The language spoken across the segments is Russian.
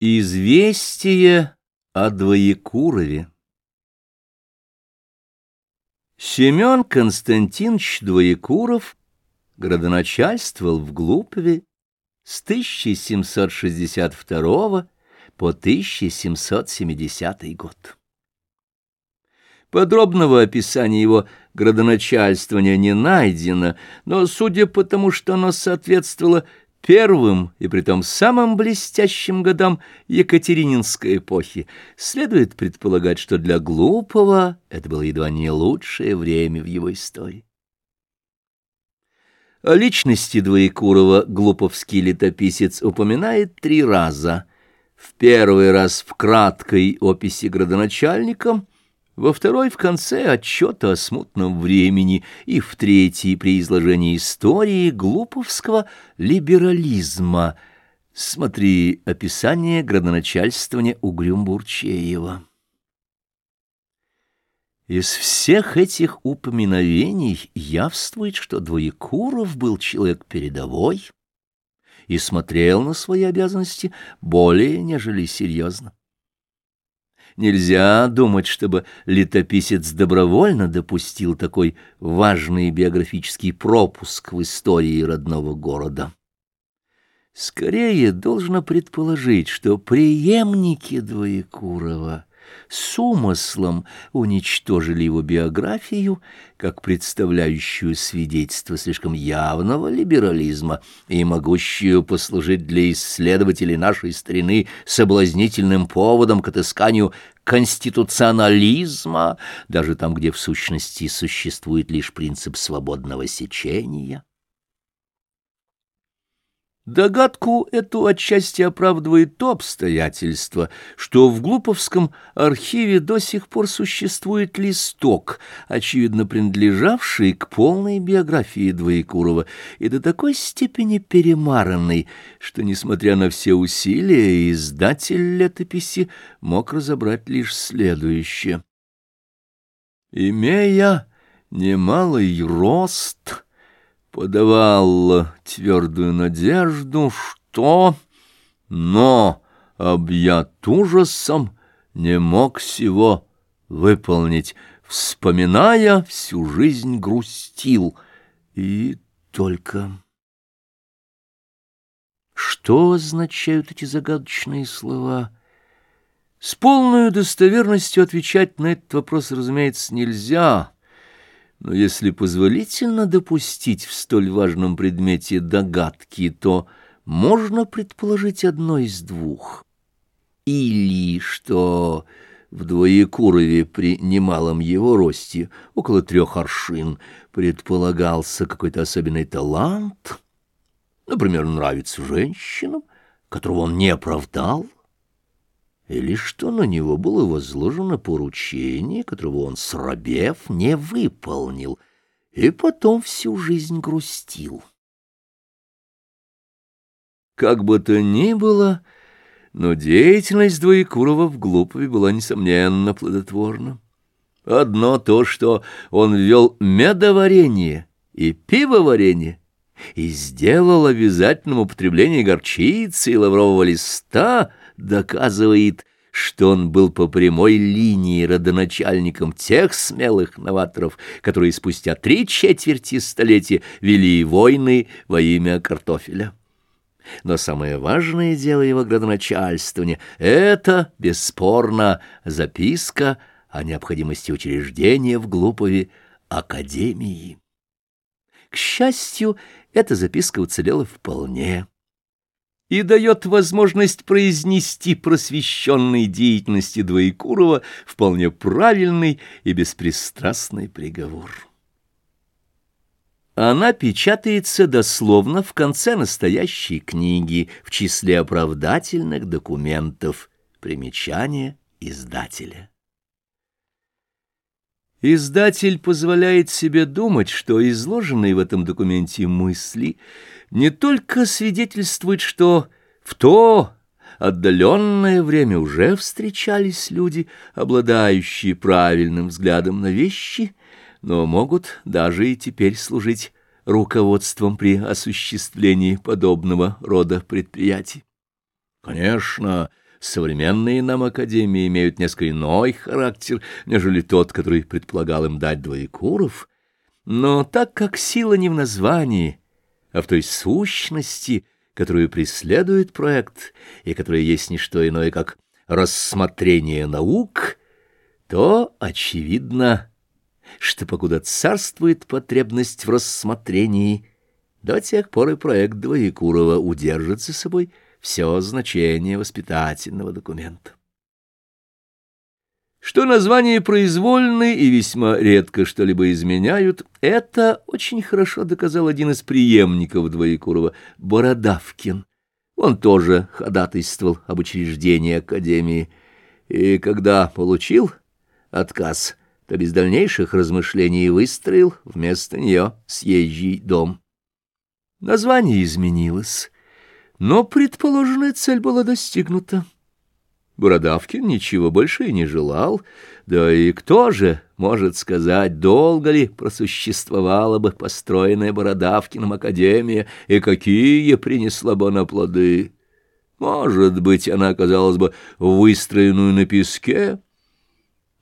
Известие о Двоекурове Семен Константинович Двоекуров градоначальствовал в Глупове с 1762 по 1770 год. Подробного описания его градоначальствования не найдено, но, судя по тому, что оно соответствовало первым и притом самым блестящим годам Екатерининской эпохи, следует предполагать, что для глупого это было едва не лучшее время в его истории. О личности Двоекурова глуповский летописец упоминает три раза. В первый раз в краткой описи градоначальника — во второй — в конце отчета о смутном времени, и в третий — при изложении истории глуповского либерализма. Смотри описание градоначальствования Угрюмбурчеева. Из всех этих упоминовений явствует, что Двоекуров был человек передовой и смотрел на свои обязанности более нежели серьезно. Нельзя думать, чтобы летописец добровольно допустил такой важный биографический пропуск в истории родного города. Скорее, должно предположить, что преемники Двоекурова с умыслом уничтожили его биографию, как представляющую свидетельство слишком явного либерализма и могущую послужить для исследователей нашей старины соблазнительным поводом к отысканию конституционализма, даже там, где в сущности существует лишь принцип свободного сечения. Догадку эту отчасти оправдывает то обстоятельство, что в Глуповском архиве до сих пор существует листок, очевидно принадлежавший к полной биографии Двоекурова, и до такой степени перемаранный, что, несмотря на все усилия, издатель летописи мог разобрать лишь следующее. «Имея немалый рост...» подавал твердую надежду, что... Но, объят ужасом, не мог всего выполнить, вспоминая, всю жизнь грустил. И только... Что означают эти загадочные слова? С полной достоверностью отвечать на этот вопрос, разумеется, нельзя. Но если позволительно допустить в столь важном предмете догадки, то можно предположить одно из двух. Или что в Двоекурове при немалом его росте, около трех аршин, предполагался какой-то особенный талант, например, нравится женщинам, которого он не оправдал, или что на него было возложено поручение, которого он, срабев, не выполнил, и потом всю жизнь грустил. Как бы то ни было, но деятельность Двоекурова в Глупове была, несомненно, плодотворна. Одно то, что он ввел медоварение и пивоварение, и сделал обязательным употребление горчицы и лаврового листа — доказывает, что он был по прямой линии родоначальником тех смелых новаторов, которые спустя три четверти столетия вели войны во имя картофеля. Но самое важное дело его градоначальствования — это, бесспорно, записка о необходимости учреждения в Глупове Академии. К счастью, эта записка уцелела вполне и дает возможность произнести просвещенной деятельности Двоекурова вполне правильный и беспристрастный приговор. Она печатается дословно в конце настоящей книги в числе оправдательных документов. Примечание издателя. Издатель позволяет себе думать, что изложенные в этом документе мысли не только свидетельствуют, что в то отдаленное время уже встречались люди, обладающие правильным взглядом на вещи, но могут даже и теперь служить руководством при осуществлении подобного рода предприятий. Конечно, современные нам академии имеют несколько иной характер, нежели тот, который предполагал им дать Двоекуров. Но так как сила не в названии, а в той сущности, которую преследует проект, и которая есть не что иное, как рассмотрение наук, то очевидно, что покуда царствует потребность в рассмотрении, до тех пор и проект Двоекурова удержит за собой все значение воспитательного документа. Что названия произвольны и весьма редко что-либо изменяют, это очень хорошо доказал один из преемников Двоекурова, Бородавкин. Он тоже ходатайствовал об учреждении Академии, и когда получил отказ, то без дальнейших размышлений выстроил вместо нее съезжий дом. Название изменилось, но предположенная цель была достигнута. Бородавкин ничего больше и не желал, да и кто же может сказать, долго ли просуществовала бы построенная Бородавкиным академия и какие принесла бы она плоды. Может быть, она оказалась бы выстроенную на песке,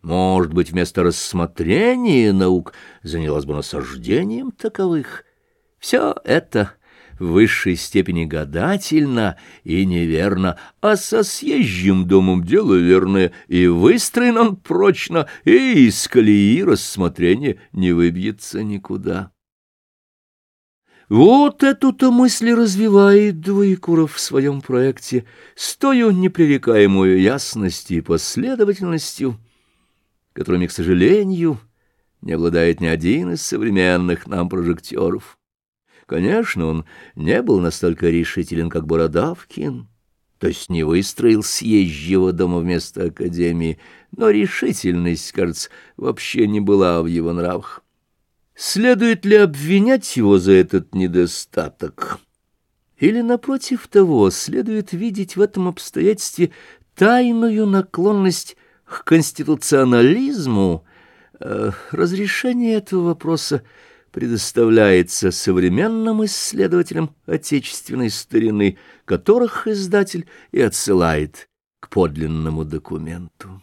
может быть, вместо рассмотрения наук занялась бы насаждением таковых. Все это в высшей степени гадательно и неверно, а со съезжим домом дело верное, и выстроен он прочно, и из колеи рассмотрения не выбьется никуда. Вот эту-то мысль развивает Двоекуров в своем проекте с тою непререкаемую ясностью и последовательностью, которыми, к сожалению, не обладает ни один из современных нам прожекторов. Конечно, он не был настолько решителен, как Бородавкин, то есть не выстроил съезжего дома вместо академии, но решительность, кажется, вообще не была в его нравах. Следует ли обвинять его за этот недостаток? Или, напротив того, следует видеть в этом обстоятельстве тайную наклонность к конституционализму? Э, разрешение этого вопроса предоставляется современным исследователям отечественной старины, которых издатель и отсылает к подлинному документу.